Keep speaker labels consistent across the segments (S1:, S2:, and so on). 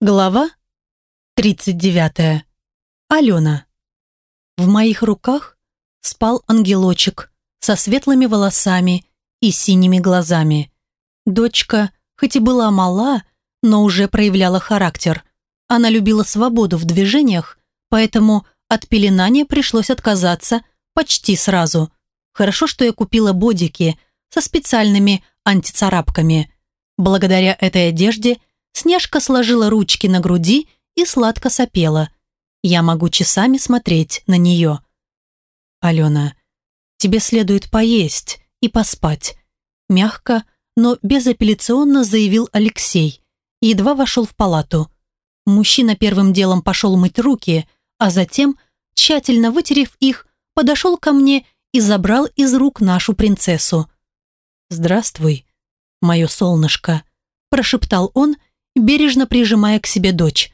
S1: Глава 39. Алена. В моих руках спал ангелочек со светлыми волосами и синими глазами. Дочка, хоть и была мала, но уже проявляла характер. Она любила свободу в движениях, поэтому от пеленания пришлось отказаться почти сразу. Хорошо, что я купила бодики со специальными антицарапками. Благодаря этой одежде – Снежка сложила ручки на груди и сладко сопела. Я могу часами смотреть на нее. «Алена, тебе следует поесть и поспать», мягко, но безапелляционно заявил Алексей. Едва вошел в палату. Мужчина первым делом пошел мыть руки, а затем, тщательно вытерев их, подошел ко мне и забрал из рук нашу принцессу. «Здравствуй, мое солнышко», прошептал он бережно прижимая к себе дочь.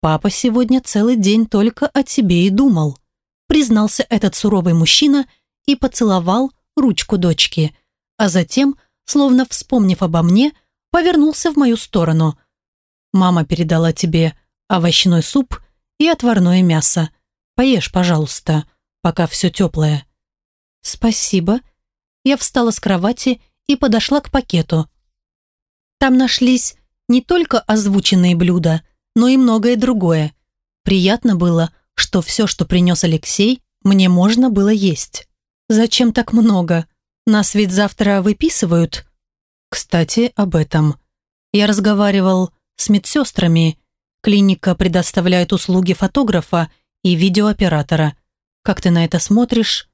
S1: «Папа сегодня целый день только о тебе и думал», признался этот суровый мужчина и поцеловал ручку дочки, а затем, словно вспомнив обо мне, повернулся в мою сторону. «Мама передала тебе овощной суп и отварное мясо. Поешь, пожалуйста, пока все теплое». «Спасибо». Я встала с кровати и подошла к пакету. Там нашлись не только озвученные блюда, но и многое другое. Приятно было, что все, что принес Алексей, мне можно было есть. Зачем так много? Нас ведь завтра выписывают. Кстати, об этом. Я разговаривал с медсестрами. Клиника предоставляет услуги фотографа и видеооператора. Как ты на это смотришь?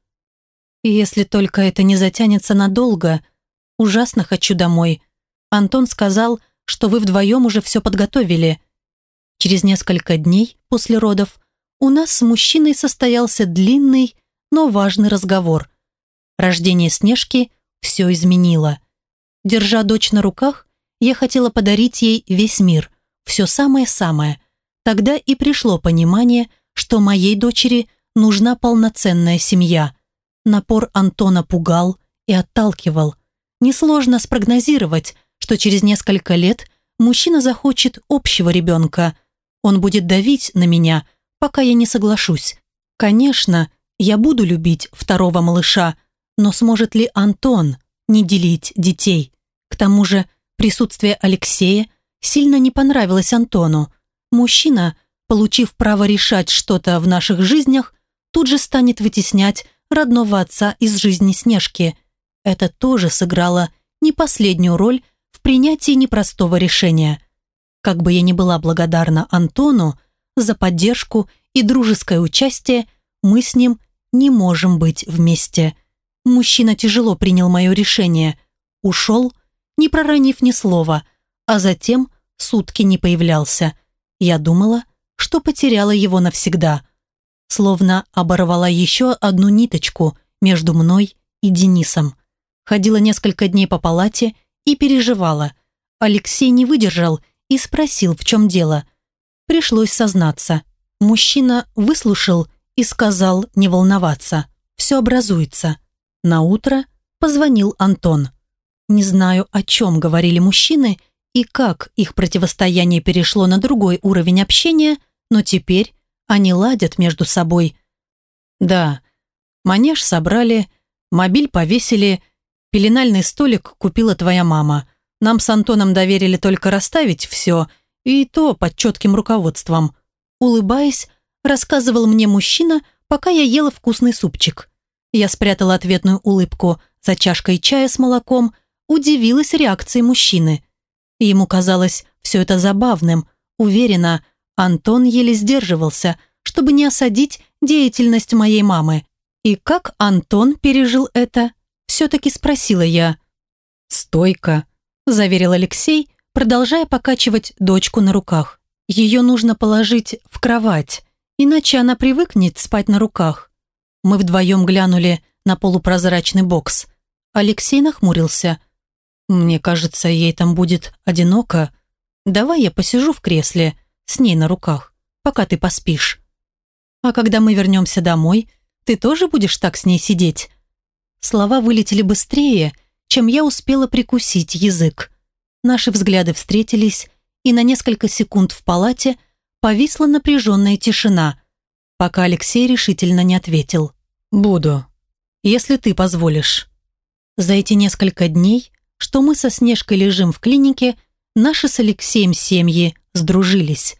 S1: Если только это не затянется надолго. Ужасно хочу домой. Антон сказал, что вы вдвоем уже все подготовили. Через несколько дней после родов у нас с мужчиной состоялся длинный, но важный разговор. Рождение Снежки все изменило. Держа дочь на руках, я хотела подарить ей весь мир, все самое-самое. Тогда и пришло понимание, что моей дочери нужна полноценная семья. Напор Антона пугал и отталкивал. Несложно спрогнозировать, что через несколько лет мужчина захочет общего ребенка. Он будет давить на меня, пока я не соглашусь. Конечно, я буду любить второго малыша, но сможет ли Антон не делить детей? К тому же присутствие Алексея сильно не понравилось Антону. Мужчина, получив право решать что-то в наших жизнях, тут же станет вытеснять родного отца из жизни Снежки. Это тоже сыграло не последнюю роль принятии непростого решения. Как бы я ни была благодарна Антону за поддержку и дружеское участие, мы с ним не можем быть вместе. Мужчина тяжело принял мое решение. Ушел, не проронив ни слова, а затем сутки не появлялся. Я думала, что потеряла его навсегда. Словно оборвала еще одну ниточку между мной и Денисом. Ходила несколько дней по палате и переживала. Алексей не выдержал и спросил, в чем дело. Пришлось сознаться. Мужчина выслушал и сказал не волноваться. Все образуется. На утро позвонил Антон. Не знаю, о чем говорили мужчины и как их противостояние перешло на другой уровень общения, но теперь они ладят между собой. Да, манеж собрали, мобиль повесили, Пеленальный столик купила твоя мама. Нам с Антоном доверили только расставить все, и то под четким руководством. Улыбаясь, рассказывал мне мужчина, пока я ела вкусный супчик. Я спрятала ответную улыбку за чашкой чая с молоком, удивилась реакции мужчины. Ему казалось все это забавным. Уверена, Антон еле сдерживался, чтобы не осадить деятельность моей мамы. И как Антон пережил это, все-таки спросила я. «Стойко», – заверил Алексей, продолжая покачивать дочку на руках. «Ее нужно положить в кровать, иначе она привыкнет спать на руках». Мы вдвоем глянули на полупрозрачный бокс. Алексей нахмурился. «Мне кажется, ей там будет одиноко. Давай я посижу в кресле с ней на руках, пока ты поспишь. А когда мы вернемся домой, ты тоже будешь так с ней сидеть?» Слова вылетели быстрее, чем я успела прикусить язык. Наши взгляды встретились, и на несколько секунд в палате повисла напряженная тишина, пока Алексей решительно не ответил. «Буду, если ты позволишь». За эти несколько дней, что мы со Снежкой лежим в клинике, наши с Алексеем семьи сдружились.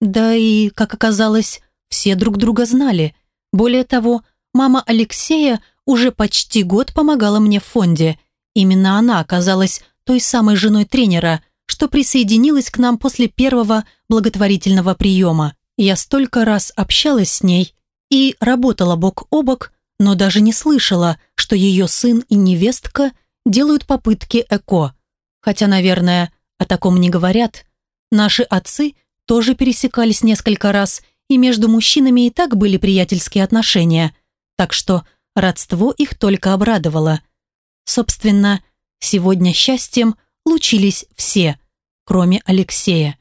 S1: Да и, как оказалось, все друг друга знали. Более того, мама Алексея уже почти год помогала мне в фонде. Именно она оказалась той самой женой тренера, что присоединилась к нам после первого благотворительного приема. Я столько раз общалась с ней и работала бок о бок, но даже не слышала, что ее сын и невестка делают попытки ЭКО. Хотя, наверное, о таком не говорят. Наши отцы тоже пересекались несколько раз, и между мужчинами и так были приятельские отношения. Так что родство их только обрадовало. Собственно, сегодня счастьем лучились все, кроме Алексея.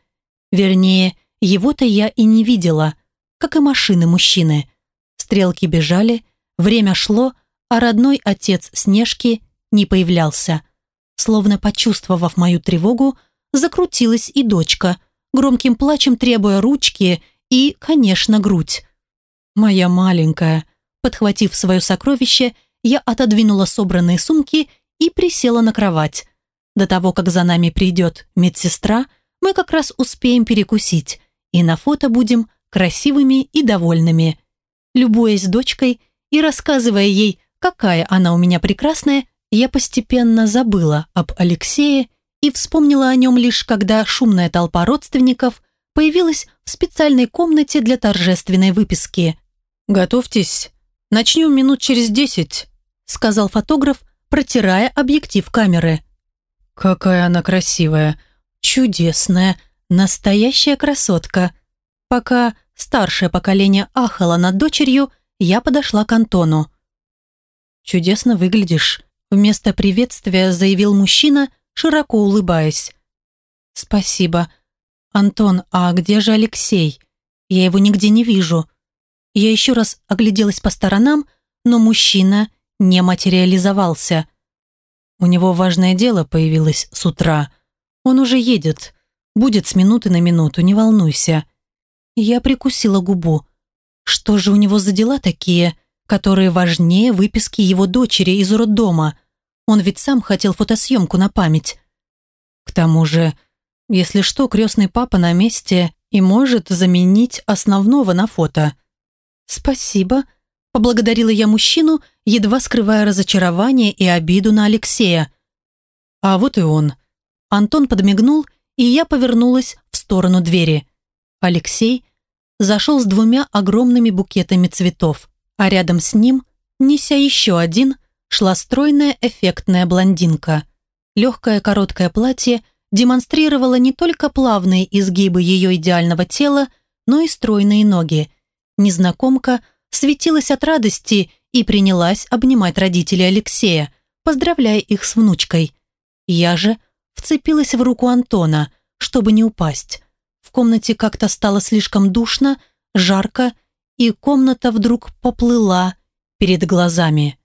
S1: Вернее, его-то я и не видела, как и машины мужчины. Стрелки бежали, время шло, а родной отец Снежки не появлялся. Словно почувствовав мою тревогу, закрутилась и дочка, громким плачем требуя ручки и, конечно, грудь. Моя маленькая, подхватив свое сокровище, я отодвинула собранные сумки и присела на кровать. До того, как за нами придет медсестра, мы как раз успеем перекусить, и на фото будем красивыми и довольными. Любуясь дочкой и рассказывая ей, какая она у меня прекрасная, я постепенно забыла об Алексее и вспомнила о нем лишь когда шумная толпа родственников появилась в специальной комнате для торжественной выписки. «Готовьтесь, начнем минут через десять», сказал фотограф, протирая объектив камеры. «Какая она красивая, чудесная, настоящая красотка». Пока старшее поколение ахало над дочерью, я подошла к Антону. «Чудесно выглядишь», – вместо приветствия заявил мужчина, широко улыбаясь. «Спасибо. Антон, а где же Алексей? Я его нигде не вижу». Я еще раз огляделась по сторонам, но мужчина не материализовался. У него важное дело появилось с утра. Он уже едет. Будет с минуты на минуту, не волнуйся. Я прикусила губу. Что же у него за дела такие, которые важнее выписки его дочери из роддома? Он ведь сам хотел фотосъемку на память. К тому же, если что, крестный папа на месте и может заменить основного на фото. «Спасибо», – поблагодарила я мужчину, едва скрывая разочарование и обиду на Алексея. А вот и он. Антон подмигнул, и я повернулась в сторону двери. Алексей зашел с двумя огромными букетами цветов, а рядом с ним, неся еще один – шла стройная эффектная блондинка. Легкое короткое платье демонстрировало не только плавные изгибы ее идеального тела, но и стройные ноги. Незнакомка светилась от радости и принялась обнимать родителей Алексея, поздравляя их с внучкой. Я же вцепилась в руку Антона, чтобы не упасть. В комнате как-то стало слишком душно, жарко, и комната вдруг поплыла перед глазами.